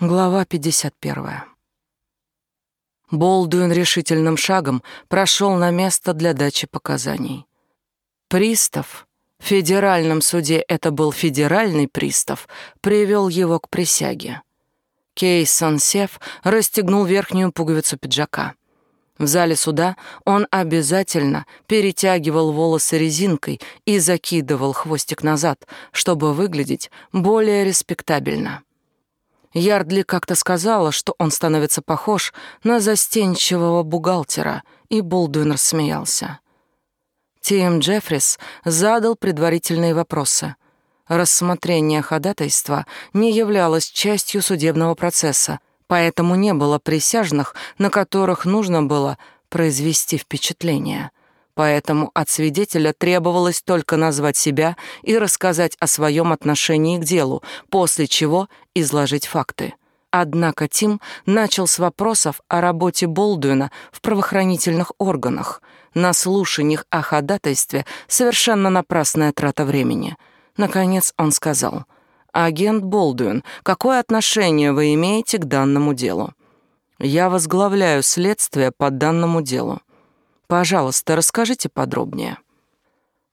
Глава 51. Болдуин решительным шагом прошел на место для дачи показаний. Пристав, в федеральном суде это был федеральный пристав, привел его к присяге. Кейсон Сев расстегнул верхнюю пуговицу пиджака. В зале суда он обязательно перетягивал волосы резинкой и закидывал хвостик назад, чтобы выглядеть более респектабельно. Ярдли как-то сказала, что он становится похож на застенчивого бухгалтера, и Болдуин рассмеялся. Тим Джеффрис задал предварительные вопросы. Рассмотрение ходатайства не являлось частью судебного процесса, поэтому не было присяжных, на которых нужно было произвести впечатление — поэтому от свидетеля требовалось только назвать себя и рассказать о своем отношении к делу, после чего изложить факты. Однако Тим начал с вопросов о работе Болдуина в правоохранительных органах. На слушаниях о ходатайстве совершенно напрасная трата времени. Наконец он сказал, «Агент Болдуин, какое отношение вы имеете к данному делу?» «Я возглавляю следствие по данному делу. Пожалуйста, расскажите подробнее.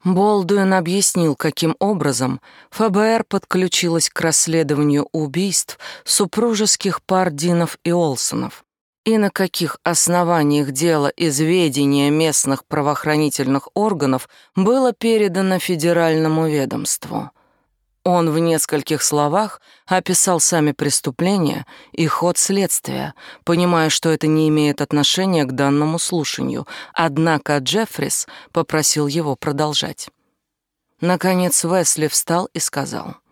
Болдуин объяснил, каким образом ФБР подключилась к расследованию убийств супружеских пар Динов и Олсонов и на каких основаниях дело из ведения местных правоохранительных органов было передано федеральному ведомству. Он в нескольких словах описал сами преступления и ход следствия, понимая, что это не имеет отношения к данному слушанию, однако Джеффрис попросил его продолжать. Наконец Весли встал и сказал —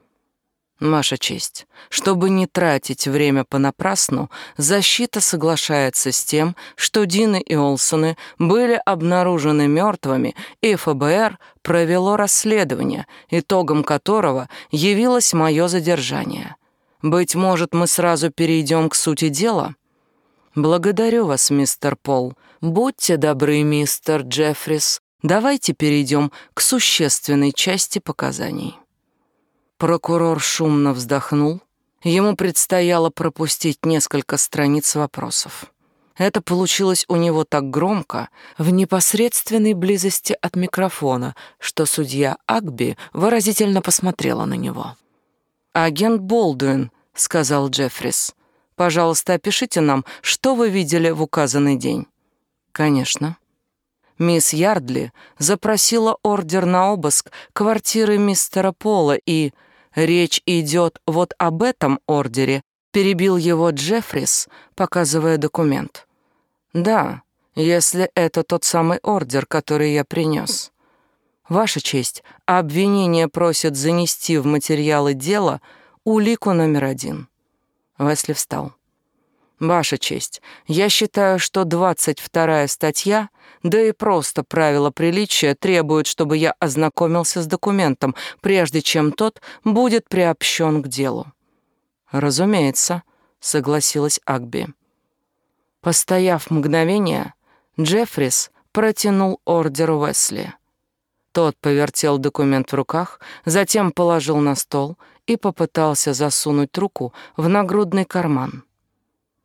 Ваша честь, чтобы не тратить время понапрасну, защита соглашается с тем, что Дины и Олсоны были обнаружены мертвыми, и ФБР провело расследование, итогом которого явилось мое задержание. Быть может, мы сразу перейдем к сути дела? Благодарю вас, мистер Пол. Будьте добры, мистер Джеффрис. Давайте перейдем к существенной части показаний. Прокурор шумно вздохнул. Ему предстояло пропустить несколько страниц вопросов. Это получилось у него так громко, в непосредственной близости от микрофона, что судья Агби выразительно посмотрела на него. «Агент Болдуин», — сказал Джеффрис, — «пожалуйста, опишите нам, что вы видели в указанный день». «Конечно». Мисс Ярдли запросила ордер на обыск квартиры мистера Пола и Речь идет вот об этом ордере, перебил его Джеффрис, показывая документ. Да, если это тот самый ордер, который я принес. Ваша честь, обвинение просит занести в материалы дела улику номер один. Весли встал. Ваша честь, я считаю, что 22-я статья, да и просто правила приличия требуют, чтобы я ознакомился с документом, прежде чем тот будет приобщен к делу. Разумеется, согласилась Агби. Постояв мгновение, Джеффрис протянул ордер Уэсли. Тот повертел документ в руках, затем положил на стол и попытался засунуть руку в нагрудный карман.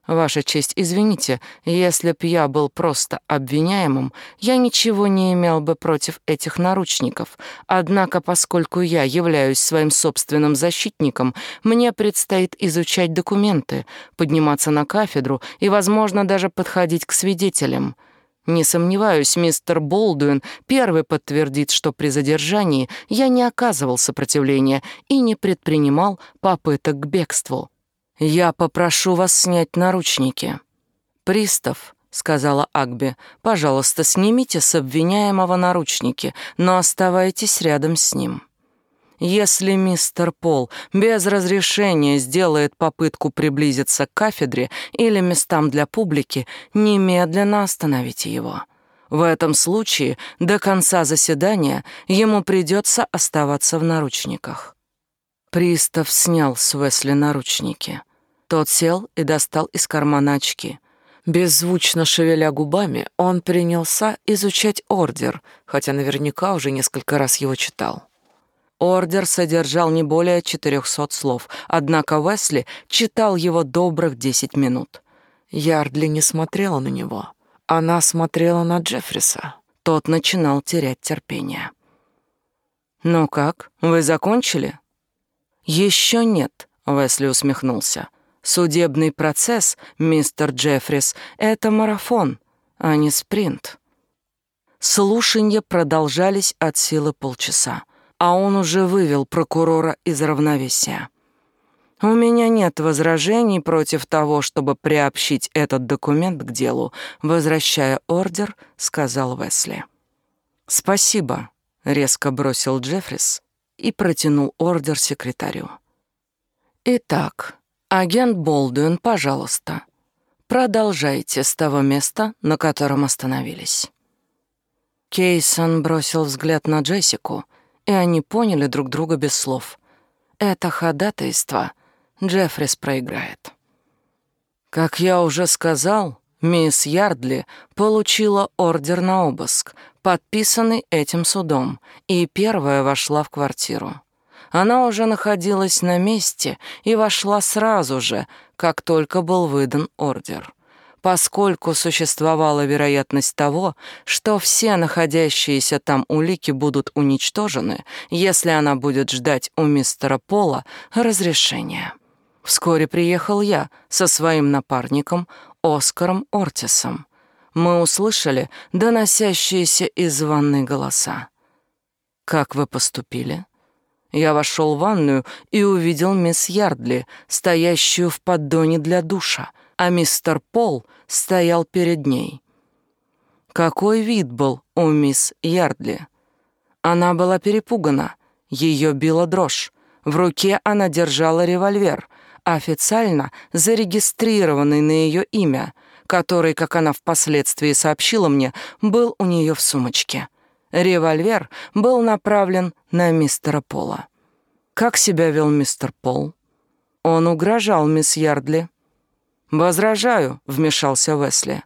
Ваша честь, извините, если б я был просто обвиняемым, я ничего не имел бы против этих наручников. Однако, поскольку я являюсь своим собственным защитником, мне предстоит изучать документы, подниматься на кафедру и, возможно, даже подходить к свидетелям. Не сомневаюсь, мистер Болдуин первый подтвердит, что при задержании я не оказывал сопротивления и не предпринимал попыток к бегству. «Я попрошу вас снять наручники». «Пристав», — сказала Агби, — «пожалуйста, снимите с обвиняемого наручники, но оставайтесь рядом с ним». Если мистер Пол без разрешения сделает попытку приблизиться к кафедре или местам для публики, немедленно остановите его. В этом случае до конца заседания ему придется оставаться в наручниках. Пристав снял с Уэсли наручники. Тот сел и достал из кармана очки. Беззвучно шевеля губами, он принялся изучать ордер, хотя наверняка уже несколько раз его читал. Ордер содержал не более 400 слов, однако Уэсли читал его добрых 10 минут. Ярдли не смотрела на него. Она смотрела на Джеффриса. Тот начинал терять терпение. «Ну как, вы закончили?» «Еще нет», — Уэсли усмехнулся. «Судебный процесс, мистер Джеффрис, это марафон, а не спринт». Слушания продолжались от силы полчаса а он уже вывел прокурора из равновесия. «У меня нет возражений против того, чтобы приобщить этот документ к делу», возвращая ордер, сказал Весли. «Спасибо», — резко бросил Джеффрис и протянул ордер секретарю. «Итак, агент Болдуин, пожалуйста, продолжайте с того места, на котором остановились». Кейсон бросил взгляд на Джессику — и они поняли друг друга без слов. Это ходатайство Джеффрис проиграет. Как я уже сказал, мисс Ярдли получила ордер на обыск, подписанный этим судом, и первая вошла в квартиру. Она уже находилась на месте и вошла сразу же, как только был выдан ордер поскольку существовала вероятность того, что все находящиеся там улики будут уничтожены, если она будет ждать у мистера Пола разрешения. Вскоре приехал я со своим напарником Оскаром Ортисом. Мы услышали доносящиеся из ванной голоса. «Как вы поступили?» Я вошел в ванную и увидел мисс Ярдли, стоящую в поддоне для душа, а мистер Пол стоял перед ней. Какой вид был у мисс Ярдли? Она была перепугана, ее била дрожь. В руке она держала револьвер, официально зарегистрированный на ее имя, который, как она впоследствии сообщила мне, был у нее в сумочке. Револьвер был направлен на мистера Пола. Как себя вел мистер Пол? Он угрожал мисс Ярдли. «Возражаю», — вмешался Весли.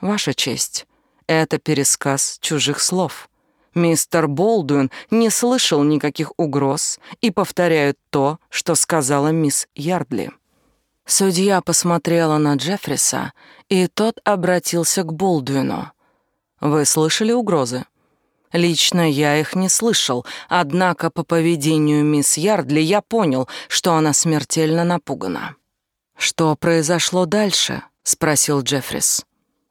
«Ваша честь, это пересказ чужих слов. Мистер Болдуин не слышал никаких угроз и повторяет то, что сказала мисс Ярдли». Судья посмотрела на Джеффриса, и тот обратился к Болдуину. «Вы слышали угрозы?» Лично я их не слышал, однако по поведению мисс Ярдли я понял, что она смертельно напугана. «Что произошло дальше?» — спросил Джеффрис.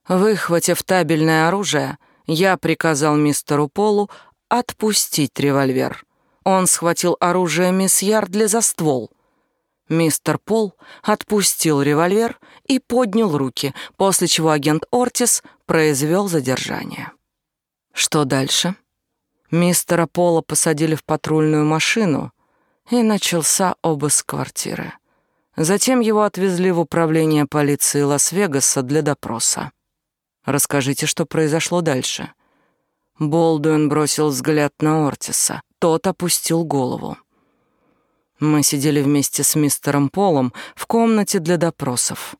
Выхватив табельное оружие, я приказал мистеру Полу отпустить револьвер. Он схватил оружие мисс Ярдли за ствол. Мистер Пол отпустил револьвер и поднял руки, после чего агент Ортис произвел задержание. Что дальше? Мистера Пола посадили в патрульную машину, и начался обыск квартиры. Затем его отвезли в управление полиции Лас-Вегаса для допроса. Расскажите, что произошло дальше. Болдуин бросил взгляд на Ортиса. Тот опустил голову. Мы сидели вместе с мистером Полом в комнате для допросов.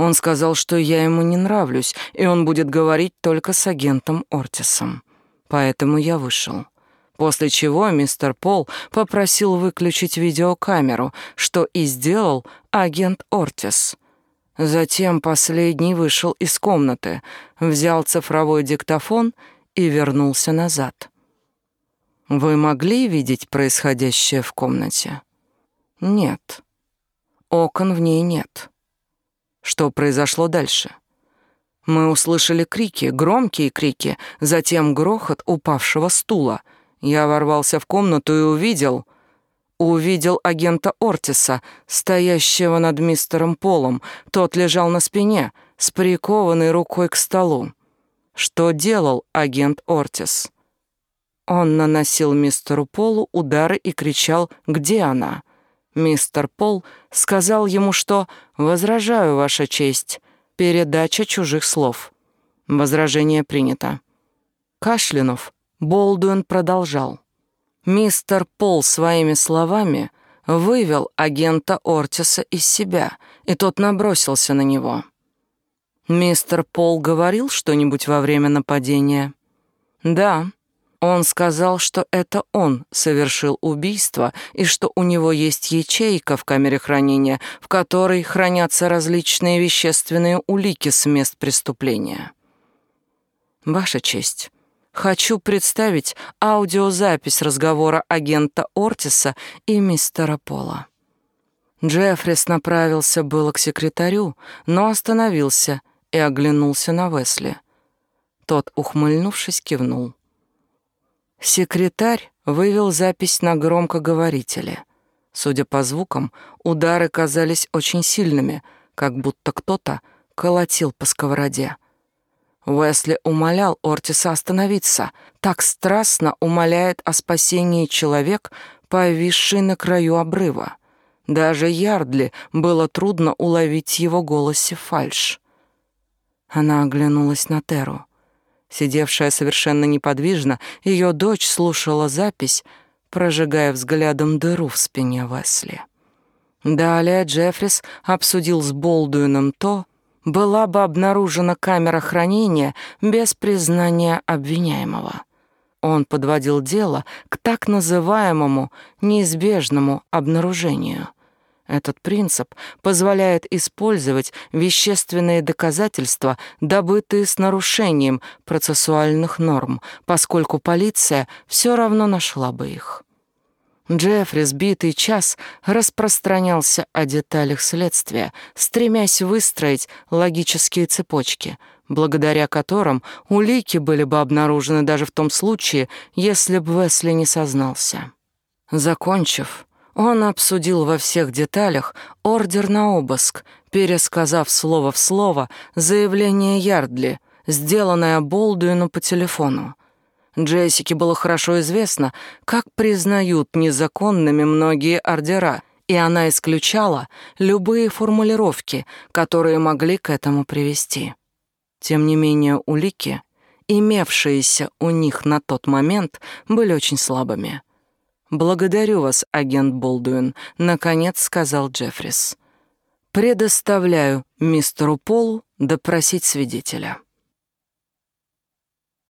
Он сказал, что я ему не нравлюсь, и он будет говорить только с агентом Ортисом. Поэтому я вышел после чего мистер Пол попросил выключить видеокамеру, что и сделал агент Ортис. Затем последний вышел из комнаты, взял цифровой диктофон и вернулся назад. Вы могли видеть происходящее в комнате? Нет. Окон в ней нет. Что произошло дальше? Мы услышали крики, громкие крики, затем грохот упавшего стула — я ворвался в комнату и увидел... Увидел агента Ортиса, стоящего над мистером Полом. Тот лежал на спине, с прикованной рукой к столу. Что делал агент Ортис? Он наносил мистеру Полу удары и кричал «Где она?». Мистер Пол сказал ему, что «Возражаю, Ваша честь, передача чужих слов». Возражение принято. Кашлянув Болдуин продолжал. Мистер Пол своими словами вывел агента Ортиса из себя, и тот набросился на него. Мистер Пол говорил что-нибудь во время нападения? Да, Он сказал, что это он совершил убийство и что у него есть ячейка в камере хранения, в которой хранятся различные вещественные улики с мест преступления. Ваша честь, хочу представить аудиозапись разговора агента Ортиса и мистера Пола. Джеффрис направился было к секретарю, но остановился и оглянулся на Весли. Тот, ухмыльнувшись, кивнул. Секретарь вывел запись на громкоговорителе. Судя по звукам, удары казались очень сильными, как будто кто-то колотил по сковороде. Уэсли умолял Ортиса остановиться, так страстно умоляет о спасении человек, повисший на краю обрыва. Даже Ярдли было трудно уловить его голосе фальшь. Она оглянулась на Теру. Сидевшая совершенно неподвижно, ее дочь слушала запись, прожигая взглядом дыру в спине Весли. Далее Джеффрис обсудил с Болдуином то, была бы обнаружена камера хранения без признания обвиняемого. Он подводил дело к так называемому неизбежному обнаружению — этот принцип позволяет использовать вещественные доказательства, добытые с нарушением процессуальных норм, поскольку полиция все равно нашла бы их. Джеффри сбитый час распространялся о деталях следствия, стремясь выстроить логические цепочки, благодаря которым улики были бы обнаружены даже в том случае, если бы Весли не сознался. Закончив, он обсудил во всех деталях ордер на обыск, пересказав слово в слово заявление Ярдли, сделанное Болдуину по телефону. Джессике было хорошо известно, как признают незаконными многие ордера, и она исключала любые формулировки, которые могли к этому привести. Тем не менее, улики, имевшиеся у них на тот момент, были очень слабыми. «Благодарю вас, агент Болдуин», — наконец сказал Джеффрис. «Предоставляю мистеру Полу допросить свидетеля».